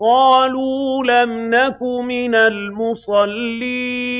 قَالُوا لَمْ نَكُ مِنَ الْمُصَلِّينَ.